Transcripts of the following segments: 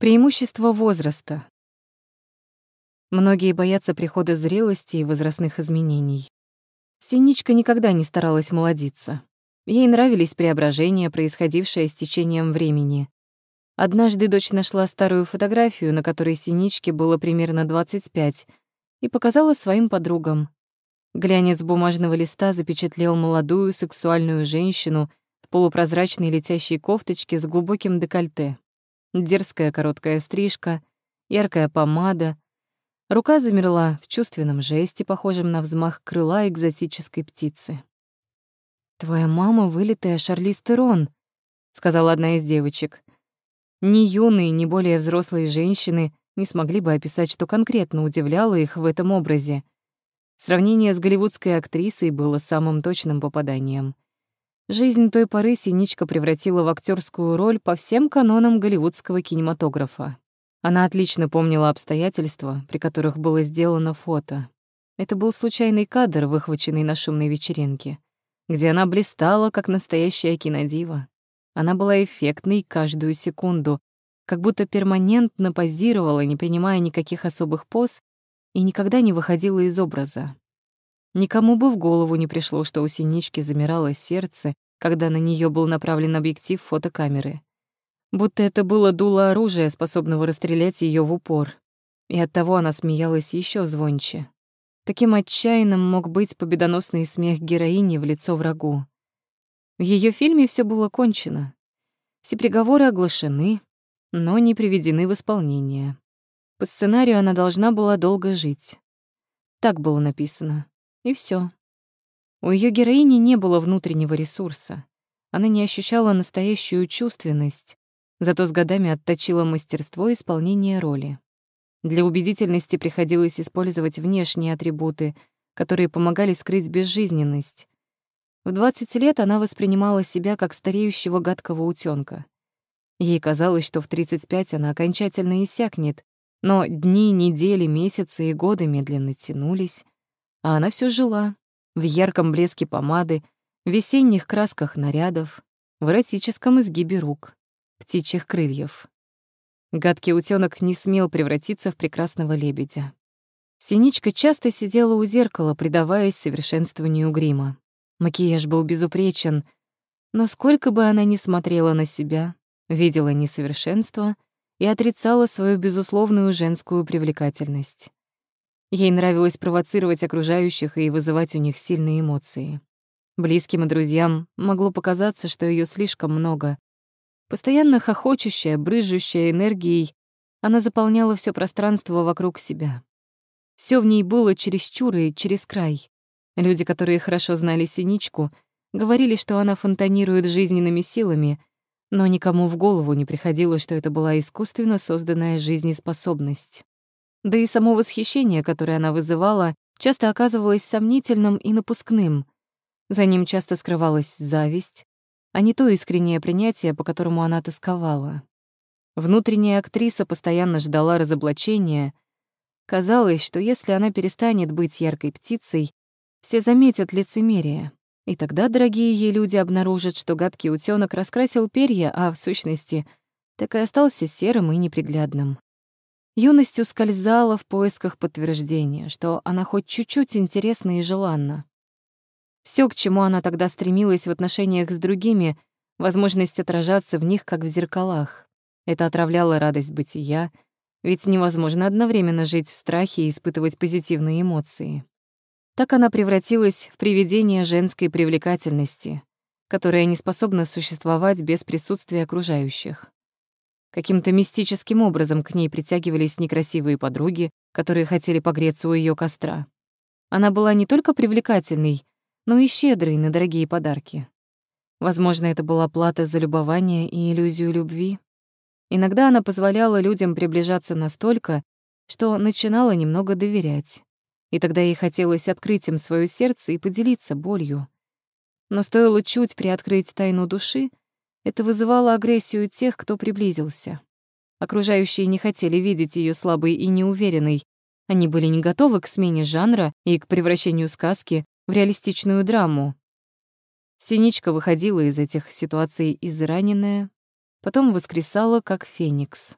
Преимущество возраста. Многие боятся прихода зрелости и возрастных изменений. Синичка никогда не старалась молодиться. Ей нравились преображения, происходившие с течением времени. Однажды дочь нашла старую фотографию, на которой Синичке было примерно 25, и показала своим подругам. Глянец бумажного листа запечатлел молодую сексуальную женщину в полупрозрачной летящей кофточке с глубоким декольте. Дерзкая короткая стрижка, яркая помада. Рука замерла в чувственном жесте, похожем на взмах крыла экзотической птицы. «Твоя мама — вылитая Шарлиз Терон», — сказала одна из девочек. Ни юные, ни более взрослые женщины не смогли бы описать, что конкретно удивляло их в этом образе. Сравнение с голливудской актрисой было самым точным попаданием — Жизнь той поры Синичка превратила в актерскую роль по всем канонам голливудского кинематографа. Она отлично помнила обстоятельства, при которых было сделано фото. Это был случайный кадр, выхваченный на шумной вечеринке, где она блистала, как настоящая кинодива. Она была эффектной каждую секунду, как будто перманентно позировала, не принимая никаких особых поз, и никогда не выходила из образа. Никому бы в голову не пришло, что у Синички замирало сердце, когда на нее был направлен объектив фотокамеры. Будто это было дуло оружия, способного расстрелять ее в упор. И оттого она смеялась еще звонче. Таким отчаянным мог быть победоносный смех героини в лицо врагу. В ее фильме все было кончено. Все приговоры оглашены, но не приведены в исполнение. По сценарию она должна была долго жить. Так было написано. И все. У ее героини не было внутреннего ресурса. Она не ощущала настоящую чувственность, зато с годами отточила мастерство исполнения роли. Для убедительности приходилось использовать внешние атрибуты, которые помогали скрыть безжизненность. В 20 лет она воспринимала себя как стареющего гадкого утёнка. Ей казалось, что в 35 она окончательно иссякнет, но дни, недели, месяцы и годы медленно тянулись, а она все жила в ярком блеске помады, в весенних красках нарядов, в эротическом изгибе рук, птичьих крыльев. Гадкий утёнок не смел превратиться в прекрасного лебедя. Синичка часто сидела у зеркала, предаваясь совершенствованию грима. Макияж был безупречен, но сколько бы она ни смотрела на себя, видела несовершенство и отрицала свою безусловную женскую привлекательность. Ей нравилось провоцировать окружающих и вызывать у них сильные эмоции. Близким и друзьям могло показаться, что ее слишком много. Постоянно хохочущая, брызжущая энергией, она заполняла все пространство вокруг себя. Все в ней было чересчур и через край. Люди, которые хорошо знали Синичку, говорили, что она фонтанирует жизненными силами, но никому в голову не приходило, что это была искусственно созданная жизнеспособность. Да и само восхищение, которое она вызывала, часто оказывалось сомнительным и напускным. За ним часто скрывалась зависть, а не то искреннее принятие, по которому она тосковала. Внутренняя актриса постоянно ждала разоблачения. Казалось, что если она перестанет быть яркой птицей, все заметят лицемерие. И тогда дорогие ей люди обнаружат, что гадкий утёнок раскрасил перья, а, в сущности, так и остался серым и неприглядным. Юность ускользала в поисках подтверждения, что она хоть чуть-чуть интересна и желанна. Все, к чему она тогда стремилась в отношениях с другими, возможность отражаться в них, как в зеркалах. Это отравляло радость бытия, ведь невозможно одновременно жить в страхе и испытывать позитивные эмоции. Так она превратилась в привидение женской привлекательности, которая не способна существовать без присутствия окружающих. Каким-то мистическим образом к ней притягивались некрасивые подруги, которые хотели погреться у ее костра. Она была не только привлекательной, но и щедрой на дорогие подарки. Возможно, это была плата за любование и иллюзию любви. Иногда она позволяла людям приближаться настолько, что начинала немного доверять. И тогда ей хотелось открыть им свое сердце и поделиться болью. Но стоило чуть приоткрыть тайну души, это вызывало агрессию тех, кто приблизился. Окружающие не хотели видеть ее слабой и неуверенной. Они были не готовы к смене жанра и к превращению сказки в реалистичную драму. Синичка выходила из этих ситуаций израненная, потом воскресала как феникс.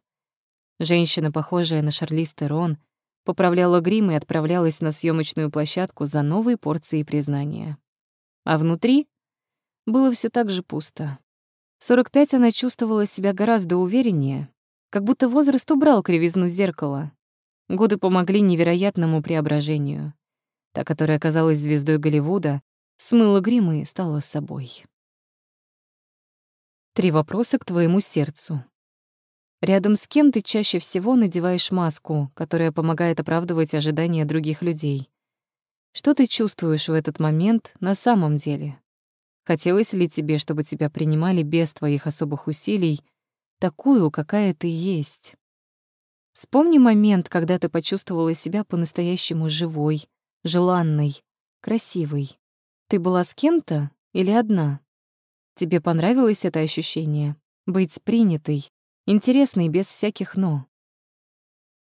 Женщина, похожая на Шарлиз Терон, поправляла грим и отправлялась на съемочную площадку за новой порцией признания. А внутри было все так же пусто. 45 она чувствовала себя гораздо увереннее, как будто возраст убрал кривизну зеркала. Годы помогли невероятному преображению. Та, которая оказалась звездой Голливуда, смыла грим и стала собой. Три вопроса к твоему сердцу. Рядом с кем ты чаще всего надеваешь маску, которая помогает оправдывать ожидания других людей? Что ты чувствуешь в этот момент на самом деле? Хотелось ли тебе, чтобы тебя принимали без твоих особых усилий, такую, какая ты есть? Вспомни момент, когда ты почувствовала себя по-настоящему живой, желанной, красивой. Ты была с кем-то или одна? Тебе понравилось это ощущение? Быть принятой, интересной без всяких «но».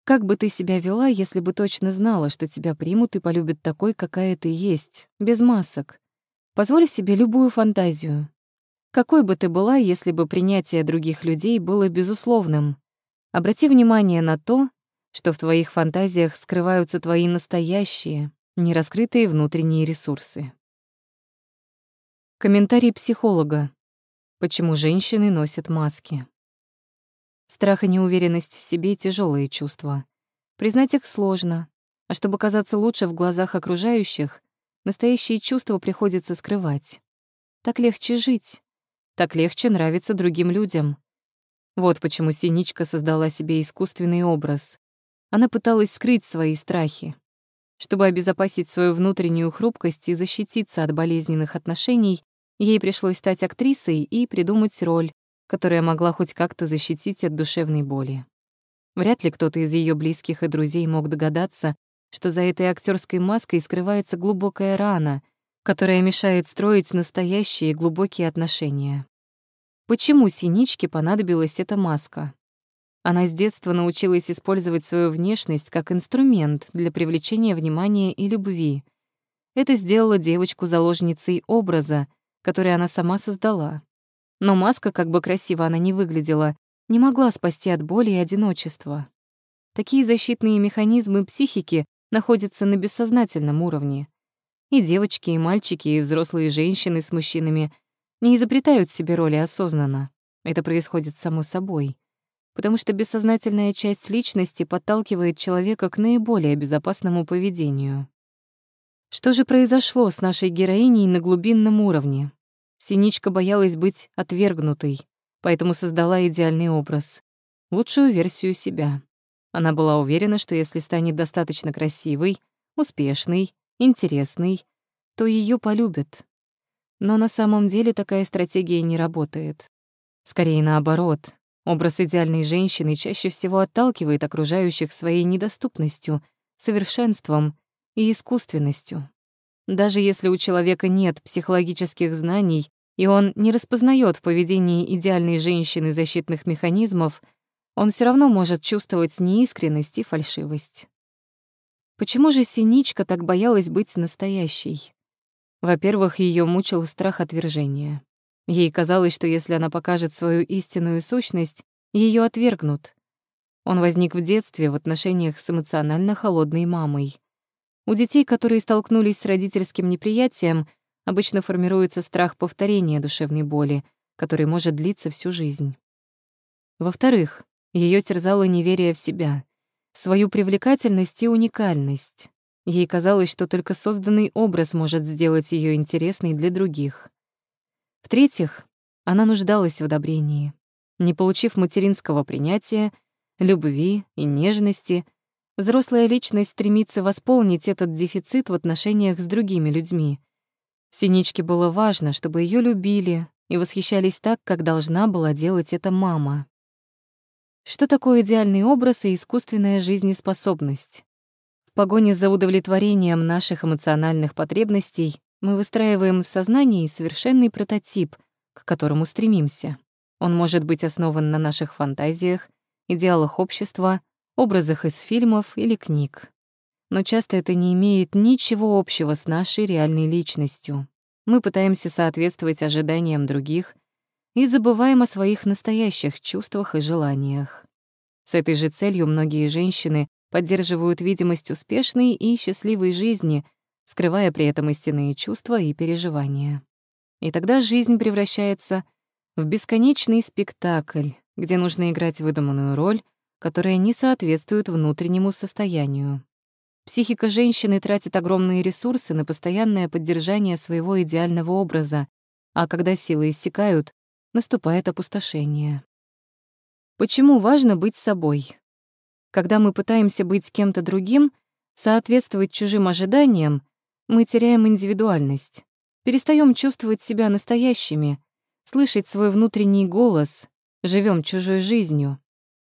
Как бы ты себя вела, если бы точно знала, что тебя примут и полюбят такой, какая ты есть, без масок? Позволь себе любую фантазию. Какой бы ты была, если бы принятие других людей было безусловным? Обрати внимание на то, что в твоих фантазиях скрываются твои настоящие, нераскрытые внутренние ресурсы. Комментарий психолога. Почему женщины носят маски? Страх и неуверенность в себе — тяжелые чувства. Признать их сложно, а чтобы казаться лучше в глазах окружающих, настоящие чувства приходится скрывать. Так легче жить, так легче нравиться другим людям. Вот почему Синичка создала себе искусственный образ. Она пыталась скрыть свои страхи. Чтобы обезопасить свою внутреннюю хрупкость и защититься от болезненных отношений, ей пришлось стать актрисой и придумать роль, которая могла хоть как-то защитить от душевной боли. Вряд ли кто-то из ее близких и друзей мог догадаться, что за этой актерской маской скрывается глубокая рана, которая мешает строить настоящие глубокие отношения. Почему Синичке понадобилась эта маска? Она с детства научилась использовать свою внешность как инструмент для привлечения внимания и любви. Это сделало девочку заложницей образа, который она сама создала. Но маска, как бы красиво она ни выглядела, не могла спасти от боли и одиночества. Такие защитные механизмы психики находятся на бессознательном уровне. И девочки, и мальчики, и взрослые женщины с мужчинами не изобретают себе роли осознанно. Это происходит само собой. Потому что бессознательная часть личности подталкивает человека к наиболее безопасному поведению. Что же произошло с нашей героиней на глубинном уровне? Синичка боялась быть отвергнутой, поэтому создала идеальный образ, лучшую версию себя. Она была уверена, что если станет достаточно красивой, успешной, интересной, то ее полюбят. Но на самом деле такая стратегия не работает. Скорее наоборот, образ идеальной женщины чаще всего отталкивает окружающих своей недоступностью, совершенством и искусственностью. Даже если у человека нет психологических знаний и он не распознает в поведении идеальной женщины защитных механизмов, он все равно может чувствовать неискренность и фальшивость. Почему же Синичка так боялась быть настоящей? Во-первых, ее мучил страх отвержения. Ей казалось, что если она покажет свою истинную сущность, ее отвергнут. Он возник в детстве в отношениях с эмоционально холодной мамой. У детей, которые столкнулись с родительским неприятием, обычно формируется страх повторения душевной боли, который может длиться всю жизнь. Во-вторых, ее терзало неверие в себя, свою привлекательность и уникальность. Ей казалось, что только созданный образ может сделать ее интересной для других. В-третьих, она нуждалась в одобрении. Не получив материнского принятия, любви и нежности, взрослая личность стремится восполнить этот дефицит в отношениях с другими людьми, Синичке было важно, чтобы ее любили и восхищались так, как должна была делать это мама. Что такое идеальный образ и искусственная жизнеспособность? В погоне за удовлетворением наших эмоциональных потребностей мы выстраиваем в сознании совершенный прототип, к которому стремимся. Он может быть основан на наших фантазиях, идеалах общества, образах из фильмов или книг но часто это не имеет ничего общего с нашей реальной личностью. Мы пытаемся соответствовать ожиданиям других и забываем о своих настоящих чувствах и желаниях. С этой же целью многие женщины поддерживают видимость успешной и счастливой жизни, скрывая при этом истинные чувства и переживания. И тогда жизнь превращается в бесконечный спектакль, где нужно играть выдуманную роль, которая не соответствует внутреннему состоянию. Психика женщины тратит огромные ресурсы на постоянное поддержание своего идеального образа, а когда силы иссякают, наступает опустошение. Почему важно быть собой? Когда мы пытаемся быть кем-то другим, соответствовать чужим ожиданиям, мы теряем индивидуальность, перестаем чувствовать себя настоящими, слышать свой внутренний голос, живем чужой жизнью.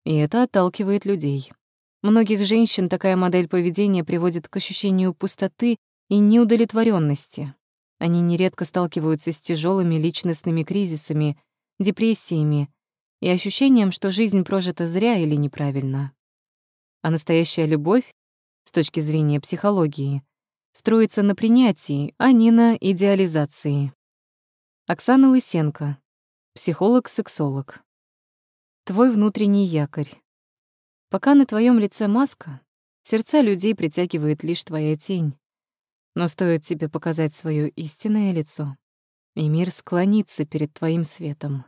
И это отталкивает людей. Многих женщин такая модель поведения приводит к ощущению пустоты и неудовлетворенности. Они нередко сталкиваются с тяжелыми личностными кризисами, депрессиями и ощущением, что жизнь прожита зря или неправильно. А настоящая любовь, с точки зрения психологии, строится на принятии, а не на идеализации. Оксана Лысенко, психолог-сексолог. Твой внутренний якорь. Пока на твоем лице маска, сердца людей притягивает лишь твоя тень. Но стоит тебе показать свое истинное лицо, и мир склонится перед твоим светом.